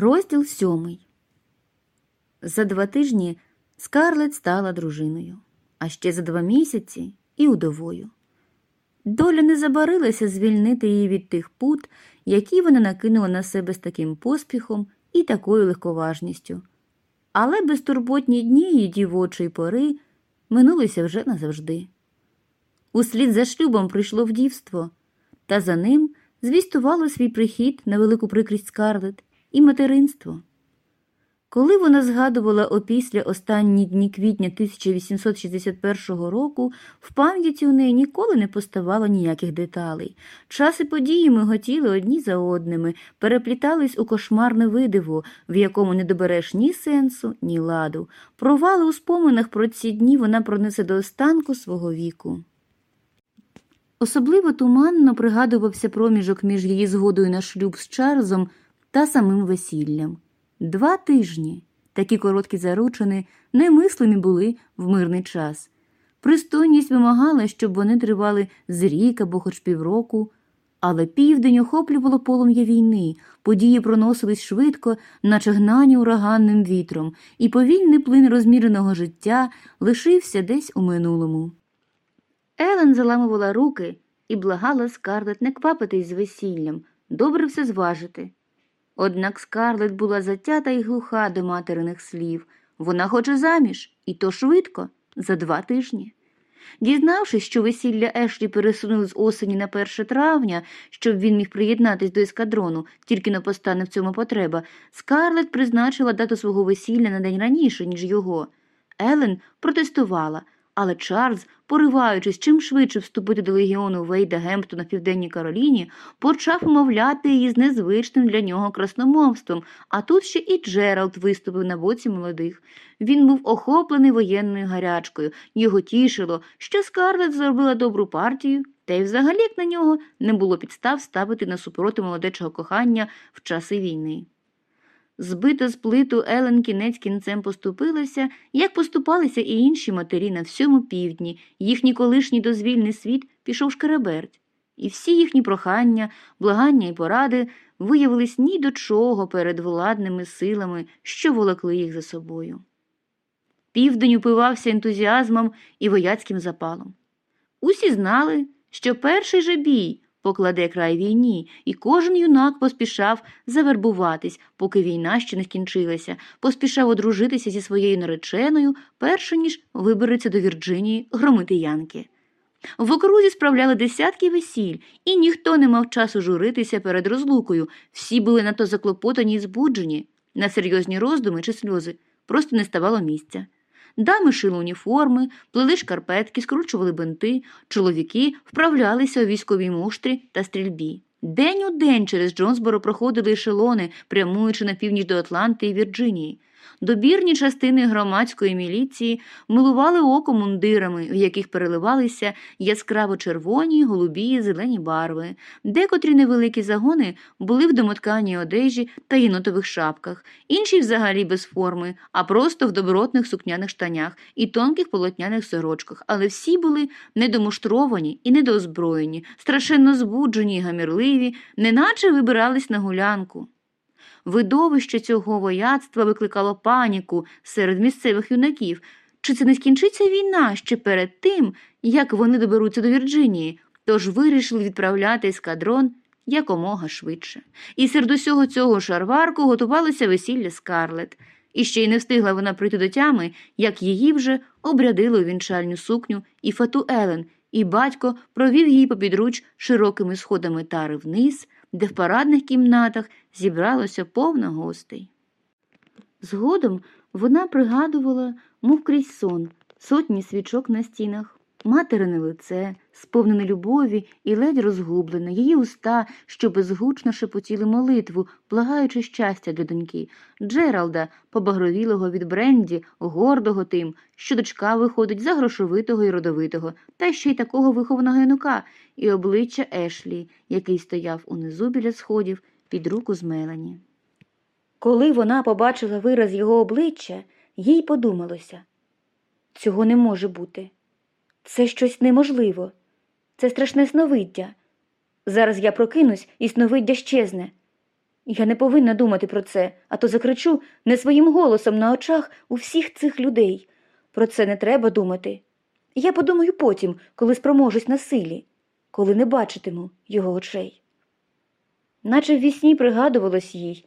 Розділ сьомий. За два тижні Скарлет стала дружиною, а ще за два місяці і удовою. Доля не забарилася звільнити її від тих пут, які вона накинула на себе з таким поспіхом і такою легковажністю. Але безтурботні дні її дівочої пори минулися вже назавжди. Услід за шлюбом прийшло вдівство, та за ним звістувало свій прихід на велику прикрість Скарлет і материнство. Коли вона згадувала опісля останні дні квітня 1861 року, в пам'яті у неї ніколи не поставало ніяких деталей. Час і події миготіли одні за одними, переплітались у кошмарне видиво, в якому не добереш ні сенсу, ні ладу. Провали у споминах про ці дні вона пронесе до останку свого віку. Особливо туманно пригадувався проміжок між її згодою на шлюб з Чарльзом та самим весіллям. Два тижні такі короткі заручини немислимі були в мирний час. Пристойність вимагала, щоб вони тривали з рік або хоч півроку, але південь охоплювало полум'я війни, події проносились швидко, наче гнані ураганним вітром, і повільний плин розміреного життя лишився десь у минулому. Елен заламувала руки і благала Скарлет не квапитись з весіллям, добре все зважити. Однак Скарлет була затята і глуха до материних слів. Вона хоче заміж, і то швидко, за два тижні. Дізнавшись, що весілля Ешлі пересунули з осені на 1 травня, щоб він міг приєднатись до ескадрону, тільки не постане в цьому потреба, Скарлет призначила дату свого весілля на день раніше, ніж його. Елен протестувала, але Чарльз, пориваючись чим швидше вступити до легіону Вейда Гемптона в Південній Кароліні, почав умовляти її з незвичним для нього красномовством, а тут ще і Джеральд виступив на боці молодих. Він був охоплений воєнною гарячкою, його тішило, що Скарлетт зробила добру партію, та й взагалі як на нього не було підстав ставити на супроти молодечого кохання в часи війни. Збита з плиту Елен кінець кінцем поступилася, як поступалися і інші матері на всьому півдні, їхній колишній дозвільний світ пішов шкереберть, і всі їхні прохання, благання і поради виявились ні до чого перед владними силами, що волокли їх за собою. Південь упивався ентузіазмом і вояцьким запалом. Усі знали, що перший же бій покладе край війні, і кожен юнак поспішав завербуватись, поки війна ще не скінчилася, поспішав одружитися зі своєю нареченою, перше ніж вибереться до Вірджинії громити янки. В окрузі справляли десятки весіль, і ніхто не мав часу журитися перед розлукою. Всі були надто заклопотані і збуджені. На серйозні роздуми чи сльози просто не ставало місця. Дами шили уніформи, плели шкарпетки, скручували бинти, чоловіки вправлялися у військовій муштрі та стрільбі. День у день через Джонсборо проходили ешелони, прямуючи на північ до Атланти і Вірджинії. Добірні частини громадської міліції милували око мундирами, в яких переливалися яскраво червоні, голубі, зелені барви. Декотрі невеликі загони були в домотканій одежі та єнотових шапках, інші взагалі без форми, а просто в добротних сукняних штанях і тонких полотняних сорочках, але всі були недомуштровані і недоозброєні, страшенно збуджені й гамірливі, неначе вибирались на гулянку. Видовище цього вояцтва викликало паніку серед місцевих юнаків. Чи це не скінчиться війна ще перед тим, як вони доберуться до Вірджинії, тож вирішили відправляти ескадрон якомога швидше. І серед усього цього шарварку готувалося весілля Скарлет. І ще й не встигла вона прийти до тями, як її вже обрядили у вінчальню сукню і фату Елен, і батько провів її попідруч широкими сходами тари вниз де в парадних кімнатах зібралося повно гостей. Згодом вона пригадувала, мов крізь сон, сотні свічок на стінах, материне лице, сповнене любові і ледь розгублене, її уста, що безгучно шепотіли молитву, благаючи щастя для доньки, Джералда, побагровілого від Бренді, гордого тим, що дочка виходить за грошовитого і родовитого, та ще й такого вихованого юнука, і обличчя Ешлі, який стояв унизу біля сходів під руку з Мелані. Коли вона побачила вираз його обличчя, їй подумалося цього не може бути. Це щось неможливо, це страшне сновиддя. Зараз я прокинусь і сновиддя щезне. Я не повинна думати про це, а то закричу не своїм голосом на очах у всіх цих людей. Про це не треба думати. Я подумаю потім, коли спроможусь на силі, коли не бачитиму його очей. Наче в вісні пригадувалось їй,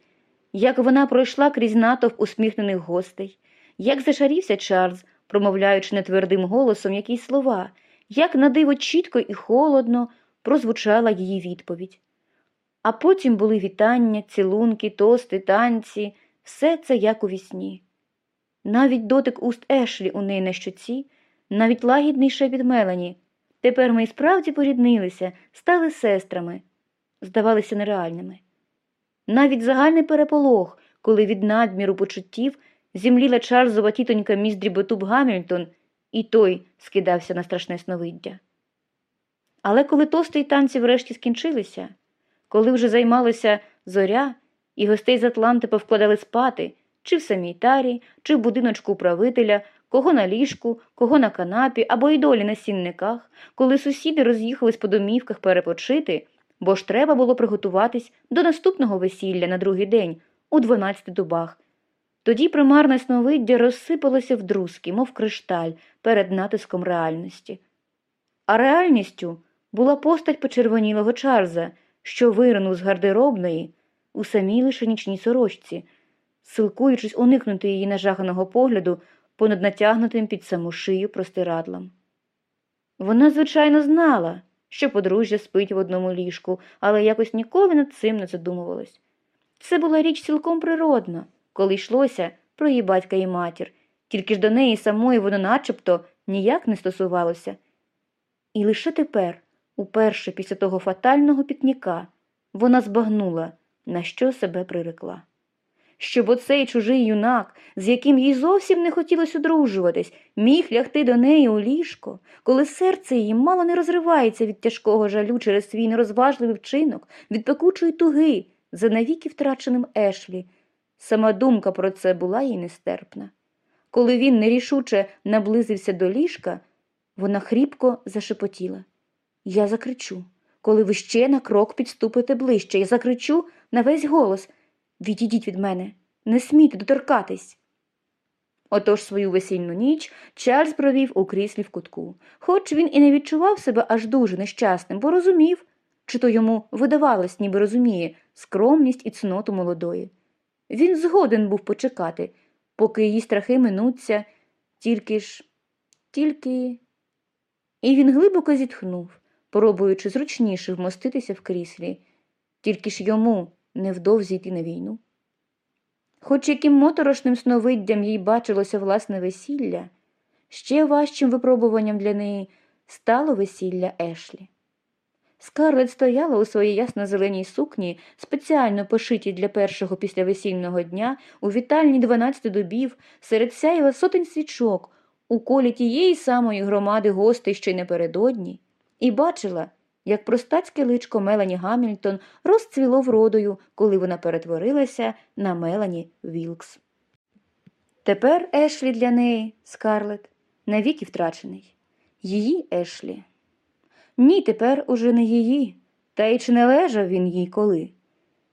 як вона пройшла крізь натовп усміхнених гостей, як зашарівся Чарльз, промовляючи нетвердим голосом якісь слова, як на диво чітко і холодно прозвучала її відповідь. А потім були вітання, цілунки, тости, танці, все це як у вісні. Навіть дотик уст Ешлі у неї на щоці, навіть лагідний шепіт Мелані. Тепер ми і справді поріднилися, стали сестрами, здавалися нереальними. Навіть загальний переполох, коли від надміру почуттів зімліла Чарльзова тітонька міс Дріботуб Гамільтон, і той скидався на страшне сновиддя. Але коли тости й танці врешті скінчилися, коли вже займалася зоря, і гостей з Атланти повкладали спати, чи в самій тарі, чи в будиночку управителя, кого на ліжку, кого на канапі, або й долі на сінниках, коли сусіди роз'їхались по домівках перепочити, бо ж треба було приготуватись до наступного весілля на другий день у дванадцяти дубах. Тоді примарне сновиддя розсипалося в друзки, мов кришталь, перед натиском реальності. А реальністю була постать почервонілого Чарльза, що виринув з гардеробної у самій лише нічній сорочці, силкуючись уникнути її нажаханого погляду понад натягнутим під саму шию простирадлом. Вона, звичайно, знала, що подружжя спить в одному ліжку, але якось ніколи над цим не задумувалась. Це була річ цілком природна, коли йшлося про її батька і матір, тільки ж до неї самої воно начебто ніяк не стосувалося. І лише тепер, уперше після того фатального пікніка, вона збагнула, на що себе прирекла. Щоб оцей чужий юнак, з яким їй зовсім не хотілося одружуватись, міг лягти до неї у ліжко, коли серце її мало не розривається від тяжкого жалю через свій нерозважливий вчинок, від пекучої туги за навіки втраченим Ешлі. Сама думка про це була їй нестерпна. Коли він нерішуче наблизився до ліжка, вона хріпко зашепотіла. Я закричу. Коли ви ще на крок підступите ближче, я закричу на весь голос Відійдіть від мене, не смійте доторкатись. Отож свою весільну ніч Чарльз провів у кріслі в кутку, хоч він і не відчував себе аж дуже нещасним, бо розумів, чи то йому видавалось, ніби розуміє, скромність і цноту молодої. Він згоден був почекати, поки її страхи минуться, тільки ж, тільки. І він глибоко зітхнув, пробуючи зручніше вмоститися в кріслі, тільки ж йому невдовзі йти на війну. Хоч яким моторошним сновиддям їй бачилося власне весілля, ще важчим випробуванням для неї стало весілля Ешлі. Скарлет стояла у своїй ясно-зеленій сукні, спеціально пошитій для першого післявесільного дня, у вітальні дванадцяти добів, серед сяєва сотень свічок, у колі тієї самої громади гостей, що й напередодні, і бачила, як простацьке личко Мелані Гамільтон розцвіло вродою, коли вона перетворилася на Мелані Вілкс. Тепер Ешлі для неї, Скарлет, навіки втрачений. Її Ешлі. Ні, тепер уже не її, та й чи не лежав він їй коли.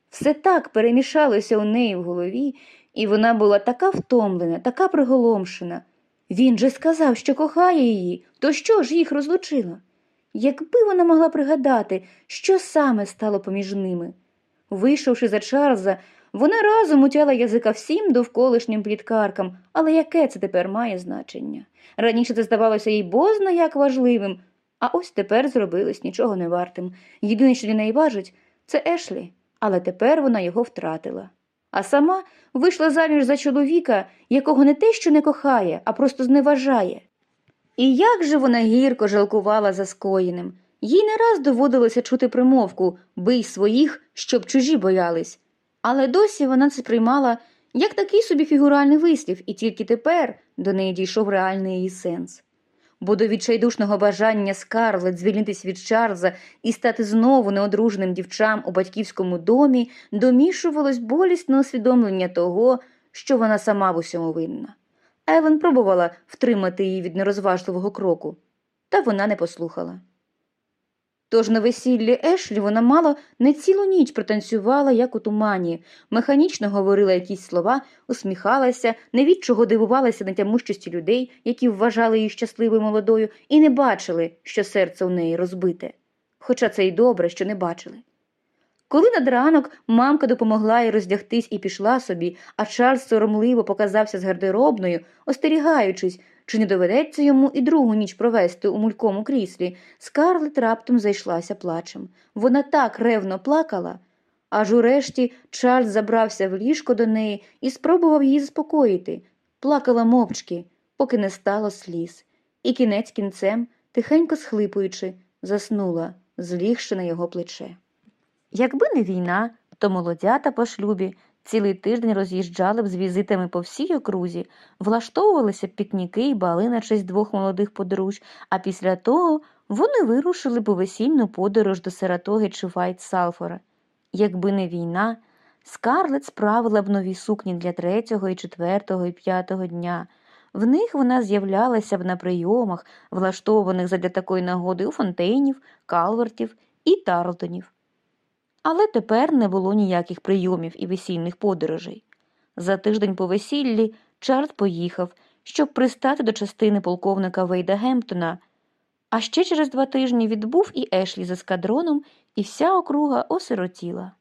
Все так перемішалося у неї в голові, і вона була така втомлена, така приголомшена. Він же сказав, що кохає її, то що ж їх розлучило? Якби вона могла пригадати, що саме стало поміж ними. Вийшовши за Чарльза, вона разом утяла язика всім довколишнім пліткаркам, але яке це тепер має значення? Раніше це здавалося їй бозна як важливим, а ось тепер зробилось нічого не вартим. Єдине, що для неї важить, це Ешлі, але тепер вона його втратила. А сама вийшла заміж за чоловіка, якого не те, що не кохає, а просто зневажає. І як же вона гірко жалкувала за скоєним. Їй не раз доводилося чути примовку бий своїх, щоб чужі боялись. Але досі вона це приймала як такий собі фігуральний вислів, і тільки тепер до неї дійшов реальний її сенс. Бо до відчайдушного бажання Скарлет звільнитись від Чарльза і стати знову неодруженим дівчам у батьківському домі домішувалось болісне усвідомлення того, що вона сама в усьому винна. Елен пробувала втримати її від нерозважливого кроку, та вона не послухала. Тож на весіллі Ешлі вона мало не цілу ніч протанцювала, як у тумані, механічно говорила якісь слова, усміхалася, не від чого дивувалася на тямущості людей, які вважали її щасливою молодою, і не бачили, що серце у неї розбите. Хоча це й добре, що не бачили. Коли над ранок мамка допомогла їй роздягтись і пішла собі, а Чарльз соромливо показався з гардеробною, остерігаючись, чи не доведеться йому і другу ніч провести у мулькому кріслі, скарлет раптом зайшлася плачем. Вона так ревно плакала, аж урешті Чарльз забрався в ліжко до неї і спробував її заспокоїти. Плакала мовчки, поки не стало сліз, і кінець кінцем, тихенько схлипуючи, заснула, злігши на його плече. Якби не війна, то молодята по шлюбі цілий тиждень роз'їжджали б з візитами по всій окрузі, влаштовувалися б пікніки і бали на честь двох молодих подружь, а після того вони вирушили б у весільну подорож до Саратоги чи Вайт Салфора. Якби не війна, Скарлет справила б нові сукні для третього і четвертого і п'ятого дня. В них вона з'являлася б на прийомах, влаштованих задля такої нагоди у фонтейнів, калвертів і тарлтонів. Але тепер не було ніяких прийомів і весільних подорожей. За тиждень по весіллі Чарльз поїхав, щоб пристати до частини полковника Вейда Гемптона, а ще через два тижні відбув і Ешлі з ескадроном, і вся округа осиротіла.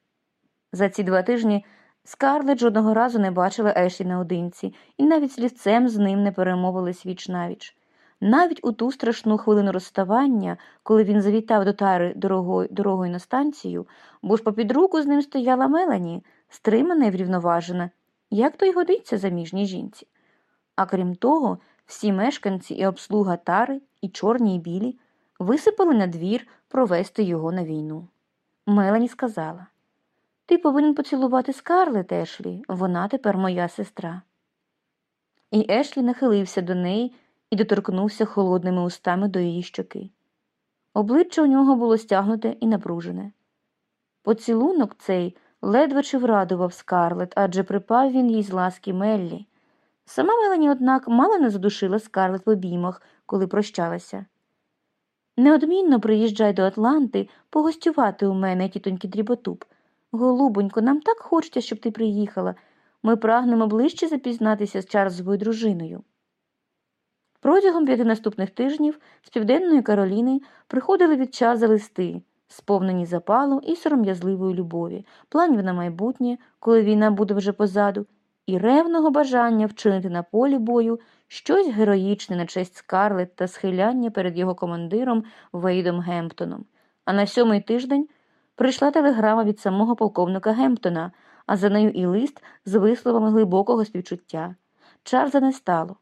За ці два тижні Скарлет жодного разу не бачила Ешлі наодинці, і навіть слівцем з ним не перемовились віч навіч. Навіть у ту страшну хвилину розставання, коли він завітав до тари дорогою, дорогою на станцію, бо ж попід руку з ним стояла Мелані, стримана і врівноважена, як то й годиться заміжній жінці. А крім того, всі мешканці і обслуга тари, і чорні, і білі, висипали на двір провести його на війну. Мелані сказала Ти повинен поцілувати Скарлет, Ешлі, вона тепер моя сестра. І Ешлі нахилився до неї і доторкнувся холодними устами до її щоки. Обличчя у нього було стягнуте і напружене. Поцілунок цей ледве чи врадував скарлет, адже припав він їй з ласки Меллі. Сама Мелані, однак, мало не задушила скарлет в обіймах, коли прощалася. Неодмінно приїжджай до Атланти погостювати у мене, тітоньки дріботуб. Голубонько, нам так хочеться, щоб ти приїхала. Ми прагнемо ближче запізнатися з Чарльзовою дружиною. Протягом п'яти наступних тижнів з Південної Кароліни приходили від Чарльза листи, сповнені запалу і сором'язливої любові, планів на майбутнє, коли війна буде вже позаду, і ревного бажання вчинити на полі бою щось героїчне на честь Скарлетт та схиляння перед його командиром Вейдом Гемптоном. А на сьомий тиждень прийшла телеграма від самого полковника Гемптона, а за нею і лист з висловами глибокого співчуття. Чарльза не стало.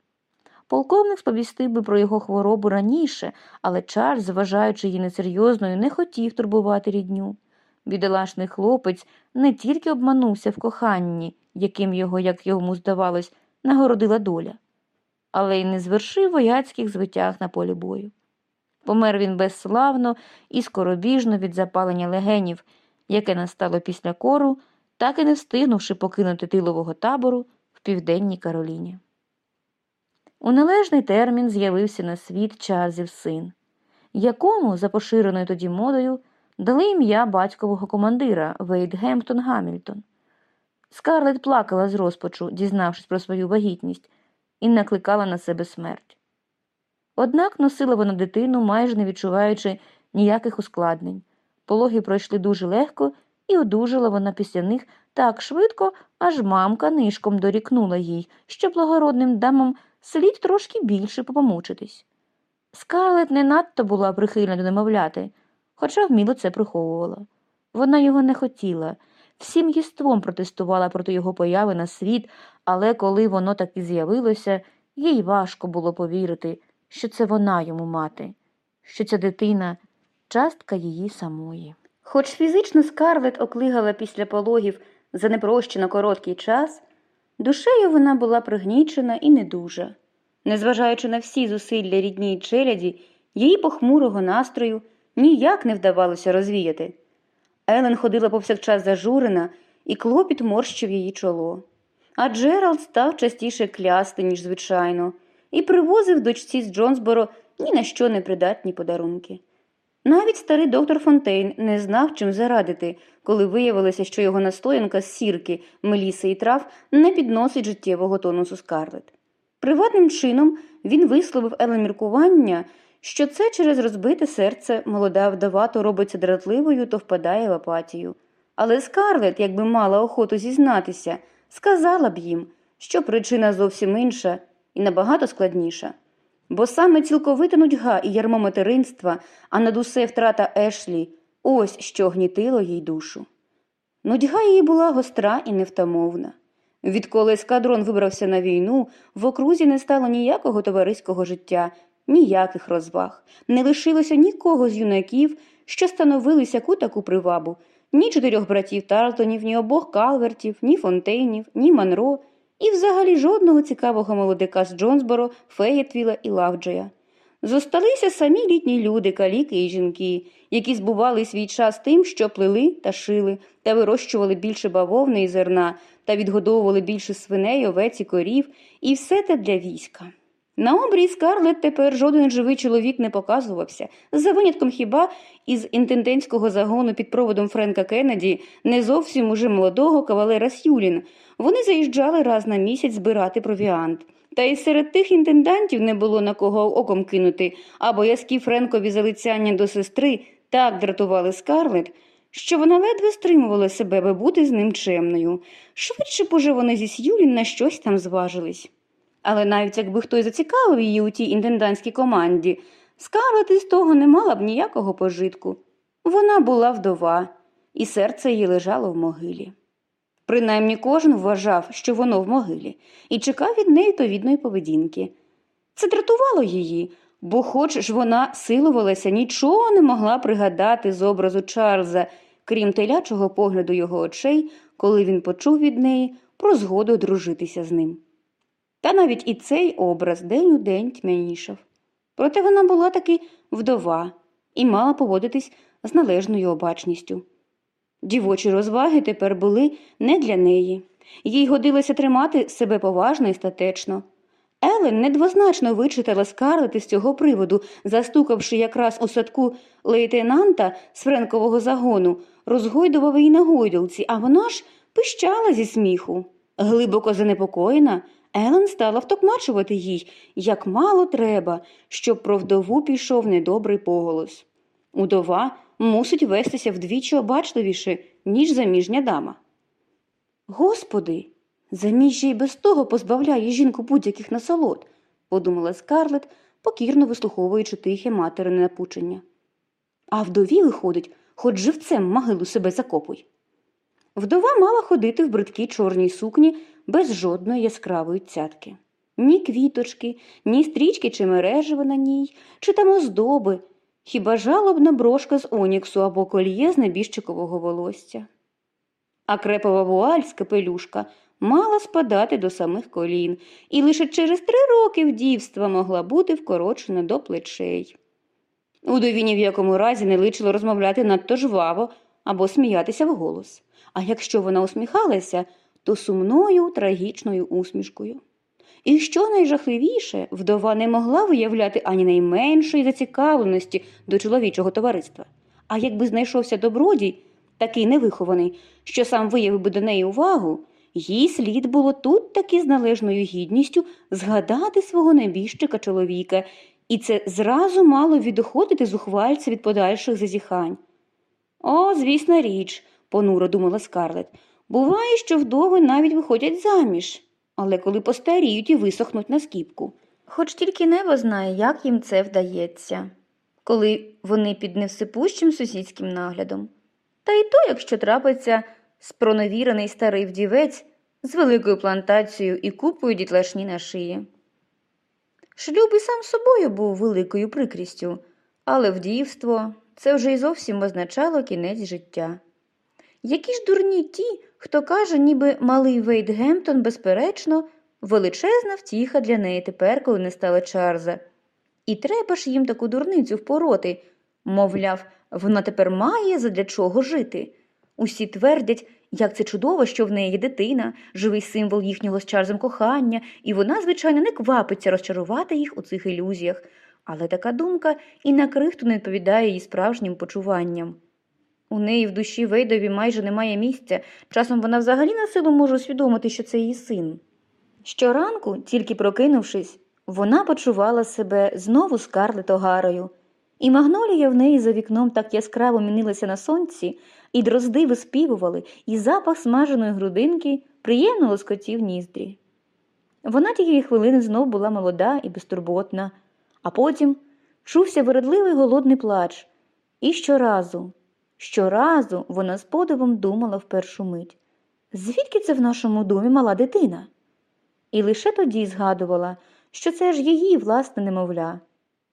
Полковник сповістив би про його хворобу раніше, але Чарльз, вважаючи її несерйозною, не хотів турбувати рідню. Бідолашний хлопець не тільки обманувся в коханні, яким його, як йому здавалось, нагородила доля, але й не звершив вояцьких звитяг на полі бою. Помер він безславно і скоробіжно від запалення легенів, яке настало після кору, так і не встигнувши покинути тилового табору в південній Кароліні. У належний термін з'явився на світ Чарльзів син, якому, за поширеною тоді модою, дали ім'я батькового командира Вейд Гемптон Гамільтон. Скарлет плакала з розпачу, дізнавшись про свою вагітність, і накликала на себе смерть. Однак носила вона дитину, майже не відчуваючи ніяких ускладнень. Пологи пройшли дуже легко, і одужала вона після них так швидко, аж мамка нишком дорікнула їй, що благородним дамам слід трошки більше попомучитись. Скарлет не надто була прихильна до немовляти, хоча вміло це приховувала. Вона його не хотіла, всім єством протестувала проти його появи на світ, але коли воно таки з'явилося, їй важко було повірити, що це вона йому мати, що ця дитина частка її самої. Хоч фізично скарлет оклигала після пологів за непрощено короткий час, душею вона була пригнічена і недужа. Незважаючи на всі зусилля рідній челяді, її похмурого настрою ніяк не вдавалося розвіяти. Елен ходила повсякчас зажурена, і клопіт морщив її чоло. А Джеральд став частіше клясти, ніж звичайно, і привозив дочці з Джонсборо ні на що не придатні подарунки. Навіть старий доктор Фонтейн не знав, чим зарадити, коли виявилося, що його настоянка з сірки, меліси і трав не підносить життєвого тонусу Скарлет. Приватним чином він висловив Елен міркування, що це через розбите серце молода вдова то робиться дратливою, то впадає в апатію. Але Скарлет, якби мала охоту зізнатися, сказала б їм, що причина зовсім інша і набагато складніша. Бо саме цілковита нудьга і ярмо материнства, а над усе втрата Ешлі, ось що гнітило їй душу. Нудьга її була гостра і невтамовна. Відколи ескадрон вибрався на війну, в окрузі не стало ніякого товариського життя, ніяких розваг, не лишилося нікого з юнаків, що становили сяку таку привабу, ні чотирьох братів Тарлтонів, ні обох Калвертів, ні Фонтейнів, ні Манро, і взагалі жодного цікавого молодика з Джонсборо, Феєтвіла і Лавджоя. Зосталися самі літні люди, каліки і жінки, які збували свій час тим, що плели та шили, та вирощували більше бавовни і зерна, та відгодовували більше свиней, овець і корів, і все те для війська. На обрії Скарлет тепер жоден живий чоловік не показувався, за винятком хіба із інтендентського загону під проводом Френка Кеннеді, не зовсім уже молодого кавалера Сюлін. Вони заїжджали раз на місяць збирати провіант. Та й серед тих інтендантів не було на кого оком кинути, а боязкі Френкові залицяння до сестри так дратували Скарлет, що вона ледве стримувала себе, би бути з ним чемною. Швидше б уже вони зі Сюлін на щось там зважились. Але навіть якби хтось зацікавив її у тій інтендантській команді, Скарлет із того не мала б ніякого пожитку. Вона була вдова, і серце її лежало в могилі. Принаймні кожен вважав, що воно в могилі, і чекав від неї відповідної поведінки. Це дратувало її, бо, хоч ж вона силувалася, нічого не могла пригадати з образу Чарльза, крім телячого погляду його очей, коли він почув від неї про згоду одружитися з ним. Та навіть і цей образ день у день тьмянішав. Проте вона була таки вдова і мала поводитись з належною обачністю. Дівочі розваги тепер були не для неї, їй годилося тримати себе поважно і статечно. Елен недвозначно вичитала скарлети з цього приводу, застукавши якраз у садку лейтенанта з френкового загону, розгойдував її на гойдолці, а вона ж пищала зі сміху. Глибоко занепокоєна, Елен стала втокмачувати їй, як мало треба, щоб про вдову пішов недобрий поголос. Удова мусить вестися вдвічі обачливіше, ніж заміжня дама. Господи, заміжжя й без того позбавляє жінку будь-яких насолод, подумала Скарлет, покірно вислуховуючи тихе материне напучення. А вдові, виходить, хоч живцем могилу себе закопуй. Вдова мала ходити в бридкій чорній сукні без жодної яскравої цятки. Ні квіточки, ні стрічки чи мережева на ній, чи там оздоби, хіба жалобна брошка з оніксу або кольє з небіжчикового волосся. А крепова вуаль з капелюшка мала спадати до самих колін, і лише через три роки вдівства могла бути вкорочена до плечей. Удові ні в якому разі не личило розмовляти надто жваво або сміятися вголос. А якщо вона усміхалася, то сумною трагічною усмішкою. І що найжахливіше, вдова не могла виявляти ані найменшої зацікавленості до чоловічого товариства. А якби знайшовся добродій, такий невихований, що сам виявив би до неї увагу, їй слід було тут таки з належною гідністю згадати свого небіжчика чоловіка, і це зразу мало відоходити зухвальця від подальших зазіхань. О, звісна річ, понуро думала Скарлет. Буває, що вдови навіть виходять заміж, але коли постаріють і висохнуть на скіпку. Хоч тільки небо знає, як їм це вдається, коли вони під невсипущим сусідським наглядом. Та й то, якщо трапиться спроневірений старий вдівець з великою плантацією і купою дітлашні на шиї. Шлюб і сам собою був великою прикрістю, але вдівство це вже й зовсім означало кінець життя. Які ж дурні ті, хто каже, ніби малий Вейт Гемптон, безперечно, величезна втіха для неї тепер, коли не стало Чарльза. І треба ж їм таку дурницю впороти. Мовляв, вона тепер має задля чого жити. Усі твердять, як це чудово, що в неї є дитина, живий символ їхнього з Чарльзом кохання, і вона, звичайно, не квапиться розчарувати їх у цих ілюзіях. Але така думка і на крихту не відповідає її справжнім почуванням. У неї в душі Вейдові майже немає місця, часом вона взагалі на силу може усвідомити, що це її син. Щоранку, тільки прокинувшись, вона почувала себе знову Скарлет Огарою, і магнолія в неї за вікном так яскраво мінилася на сонці, і дрозди виспівували, і запах смаженої грудинки приємно лоскотів ніздрі. Вона тієї хвилини знов була молода і безтурботна, а потім чувся вередливий голодний плач, і щоразу, щоразу вона з подивом думала в першу мить, звідки це в нашому домі мала дитина? І лише тоді згадувала, що це ж її власне немовля.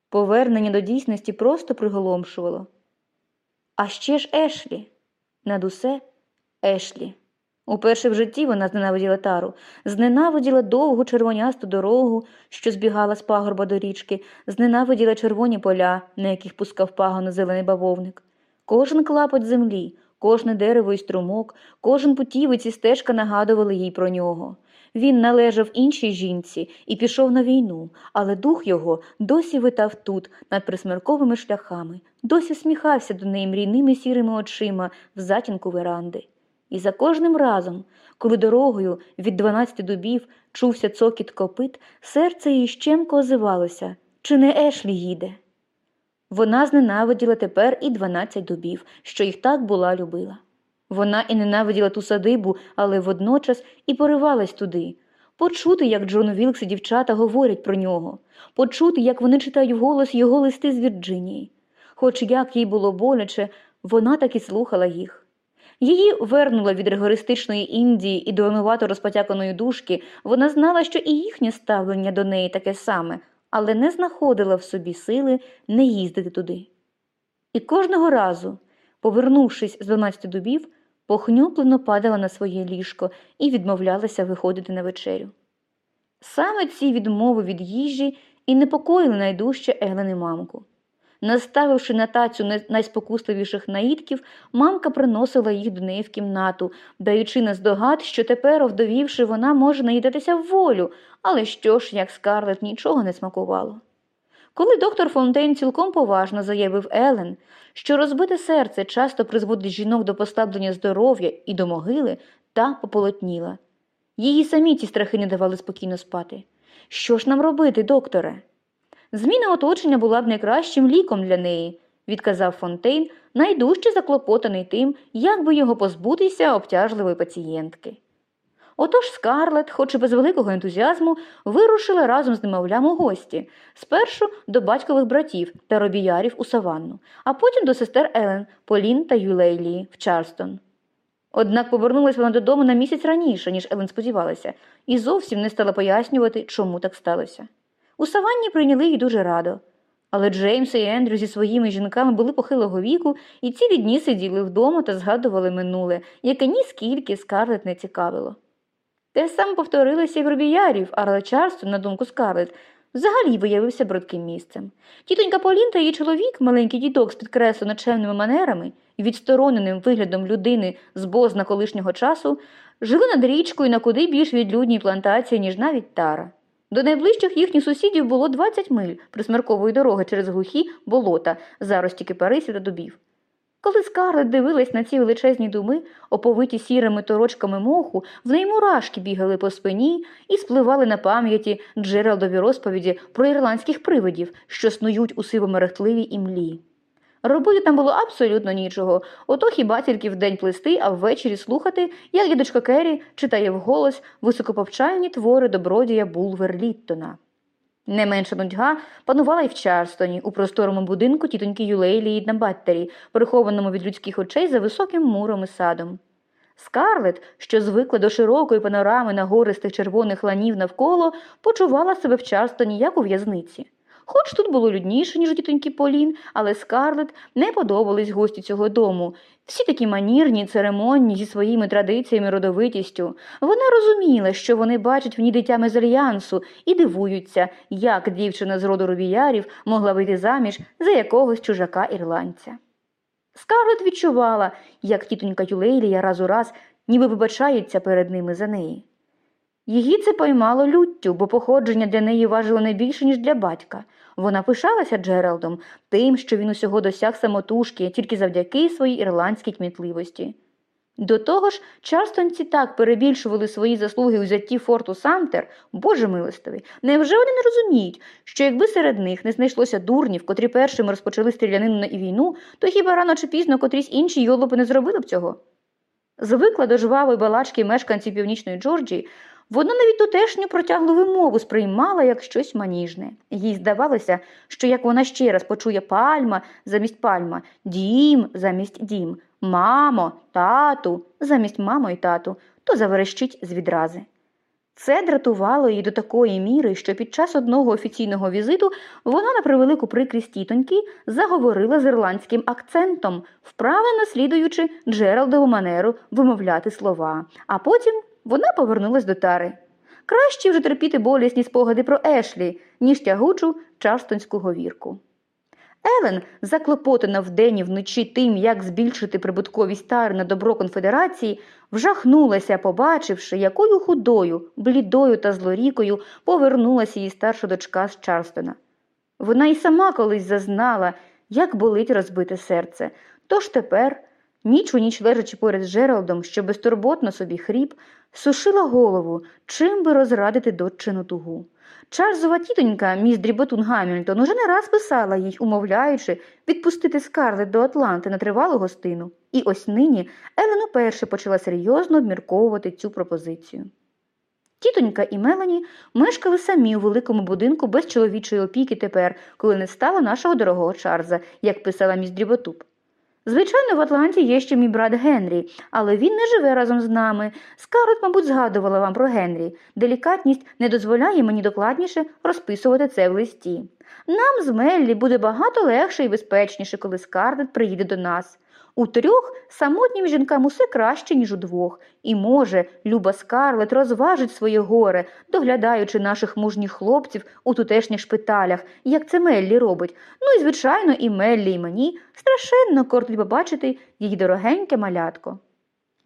Повернення до дійсності просто приголомшувало. А ще ж Ешлі. Над усе Ешлі. Уперше в житті вона зненавиділа тару, зненавиділа довгу червонясту дорогу, що збігала з пагорба до річки, зненавиділа червоні поля, на яких пускав пагоно зелений бавовник. Кожен клапоть землі, кожне дерево і струмок, кожен путівець і стежка нагадували їй про нього. Він належав іншій жінці і пішов на війну, але дух його досі витав тут, над присмерковими шляхами, досі сміхався до неї мрійними сірими очима в затінку веранди. І за кожним разом, коли дорогою від дванадцяти дубів чувся цокіт копит, серце її щемко озивалося, чи не Ешлі їде. Вона зненавиділа тепер і дванадцять дубів, що їх так була любила. Вона і ненавиділа ту садибу, але водночас і поривалась туди. Почути, як Джон Вілкс і дівчата говорять про нього, почути, як вони читають вголос його листи з Вірджинії. Хоч як їй було боляче, вона таки слухала їх. Її вернула від ригористичної Індії і до розпотяканої душки, вона знала, що і їхнє ставлення до неї таке саме, але не знаходила в собі сили не їздити туди. І кожного разу, повернувшись з дванадцяти дубів, похнюплено падала на своє ліжко і відмовлялася виходити на вечерю. Саме ці відмови від їжі і непокоїли найдужче Елени мамку. Наставивши на тацю найспокусливіших наїдків, мамка приносила їх до неї в кімнату, даючи наздогад, що тепер, овдовівши, вона може наїдатися в волю, але що ж, як скарлет, нічого не смакувало. Коли доктор Фонтейн цілком поважно заявив Елен, що розбите серце часто призводить жінок до послаблення здоров'я і до могили, та пополотніла. Її самі ці страхи не давали спокійно спати. Що ж нам робити, докторе? Зміна оточення була б найкращим ліком для неї, відказав Фонтейн, найдужче заклопотаний тим, як би його позбутися обтяжливої пацієнтки. Отож Скарлет, хоч і без великого ентузіазму, вирушила разом з немовлям у гості, спершу до батькових братів та робіярів у Саванну, а потім до сестер Елен, Полін та Юлейлії в Чарстон. Однак повернулася вона додому на місяць раніше, ніж Елен сподівалася, і зовсім не стала пояснювати, чому так сталося. У Саванні прийняли її дуже радо. Але Джеймс і Ендрю зі своїми жінками були похилого віку і цілі дні сиділи вдома та згадували минуле, яке ніскільки Скарлет не цікавило. Те саме повторилося і в Робіярів, але Чарстон, на думку Скарлет, взагалі виявився брудким місцем. Тітонька Полін та її чоловік, маленький дідок з підкреслено начальними манерами і відстороненим виглядом людини з бозна колишнього часу, жили над річкою на куди більш відлюдній плантації, ніж навіть тара. До найближчих їхніх сусідів було 20 миль присмеркової дороги через глухі болота, зарості кипарисів та дубів. Коли Скарлет дивилась на ці величезні думи, оповиті сірими торочками моху, в неї мурашки бігали по спині і спливали на пам'яті джерелдові розповіді про ірландських привидів, що снують у сивомерехтливій імлі. Робити там було абсолютно нічого, ото хіба тільки вдень плести, а ввечері слухати, як дідочка Керрі читає вголос високоповчальні твори добродія Булвер Літтона. Не менша нудьга панувала й в Чарстоні, у просторому будинку тітоньки Юлейлії на Баттері, прихованому від людських очей за високим муром і садом. Скарлет, що звикла до широкої панорами нагористих червоних ланів навколо, почувала себе в Чарстоні як у в'язниці. Хоч тут було людніше, ніж у тітоньки Полін, але Скарлет не подобались гості цього дому. Всі такі манірні, церемонні, зі своїми традиціями, родовитістю. Вона розуміла, що вони бачать в ній дитя мезальянсу і дивуються, як дівчина з роду робіярів могла вийти заміж за якогось чужака ірландця. Скарлет відчувала, як тітонька Юлейлія раз у раз ніби вибачається перед ними за неї. Її це поймало люттю, бо походження для неї важило не більше, ніж для батька. Вона пишалася Джералдом, тим, що він усього досяг самотужки тільки завдяки своїй ірландській кмітливості. До того ж, частонці так перебільшували свої заслуги у взятті форту Самтер, боже милостивий. Невже вони не розуміють, що якби серед них не знайшлося дурнів, котрі першими розпочали стрілянину і війну, то хіба рано чи пізно котрісь інші йолопи не зробили б цього? Звикла до жвавої балачки мешканців північної Джорджії, вона навіть тутешню протяглу вимову сприймала як щось маніжне. Їй здавалося, що як вона ще раз почує пальма замість пальма, дім замість дім, мамо, тату замість мамо і тату, то заверещить з відрази. Це дратувало її до такої міри, що під час одного офіційного візиту вона на превелику прикрість тітоньки заговорила з ірландським акцентом, вправно наслідуючи Джералдову манеру вимовляти слова, а потім вона повернулась до тари. Краще вже терпіти болісні спогади про Ешлі, ніж тягучу чарстонську говірку. Елен, заклопотана вдень і вночі тим, як збільшити прибутковість тари на добро конфедерації, вжахнулася, побачивши, якою худою, блідою та злорікою повернулася її старша дочка з Чарстона. Вона й сама колись зазнала, як болить розбите серце, тож тепер, ніч у ніч лежачи поряд з Джералдом, що безтурботно собі хріп, сушила голову, чим би розрадити дочину тугу. Чарльзова тітонька, міс Дріботун Гамільтон, уже не раз писала їй, умовляючи, відпустити скарлет до Атланти на тривалу гостину. І ось нині Елен уперше почала серйозно обмірковувати цю пропозицію. Тітонька і Мелані мешкали самі у великому будинку без чоловічої опіки тепер, коли не стало нашого дорогого Чарльза, як писала міс Дріботуб. Звичайно, в Атланті є ще мій брат Генрі, але він не живе разом з нами. Скарлет, мабуть, згадувала вам про Генрі. Делікатність не дозволяє мені докладніше розписувати це в листі. Нам з Меллі буде багато легше і безпечніше, коли Скарлет приїде до нас. У трьох самотнім жінкам усе краще, ніж у двох, і може, люба Скарлет розважить своє горе, доглядаючи наших мужніх хлопців у тутешніх шпиталях, як це Меллі робить. Ну і, звичайно, і Меллі, і мені страшенно кортить побачити її дорогеньке малятко.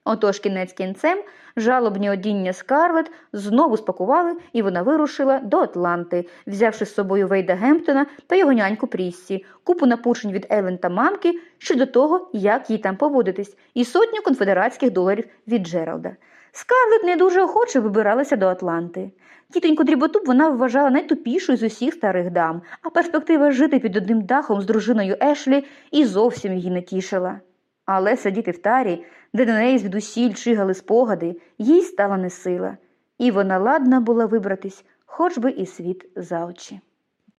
Отож кінець кінцем жалобні одіння Скарлет знову спакували, і вона вирушила до Атланти, взявши з собою Вейда Гемптона та його няньку Пріссі, купу напучень від Елен та мамки щодо того, як їй там поводитись, і сотню конфедератських доларів від Джералда. Скарлет не дуже охоче вибиралася до Атланти. Тітоньку дріботуб вона вважала найтупішою з усіх старих дам, а перспектива жити під одним дахом з дружиною Ешлі і зовсім її не тішила. Але сидіти в тарі, де до неї звідусіль чигали спогади, їй стала несила, і вона ладна була вибратись, хоч би і світ за очі.